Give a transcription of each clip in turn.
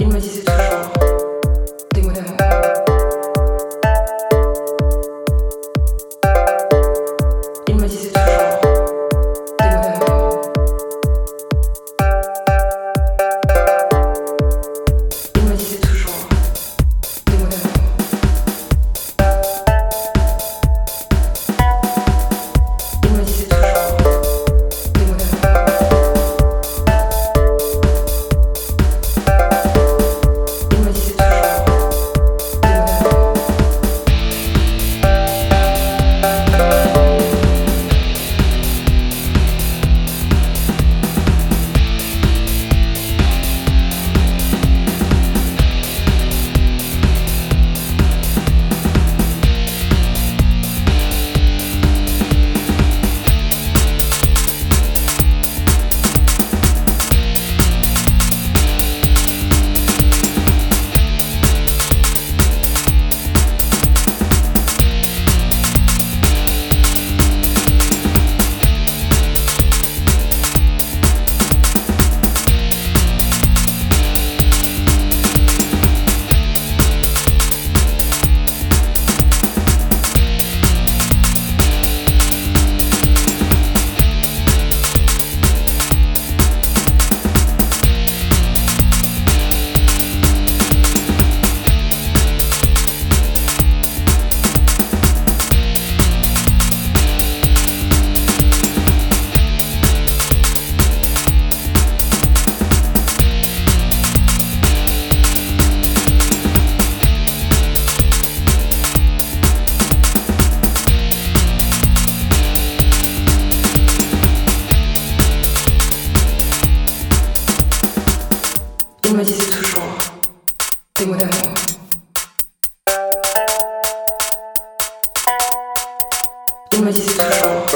Il me disait toujours mon amour. Il me disait toujours,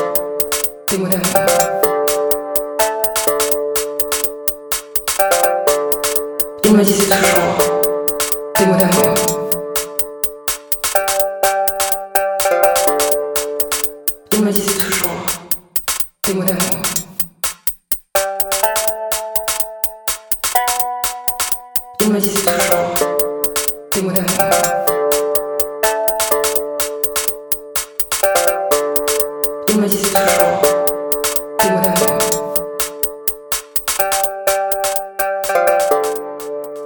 t'es mon amour. Il me disait toujours, t'es mon amour. Il me disait toujours, t'es mon amour. Il me disait toujours des mots d'amour. Il me disait toujours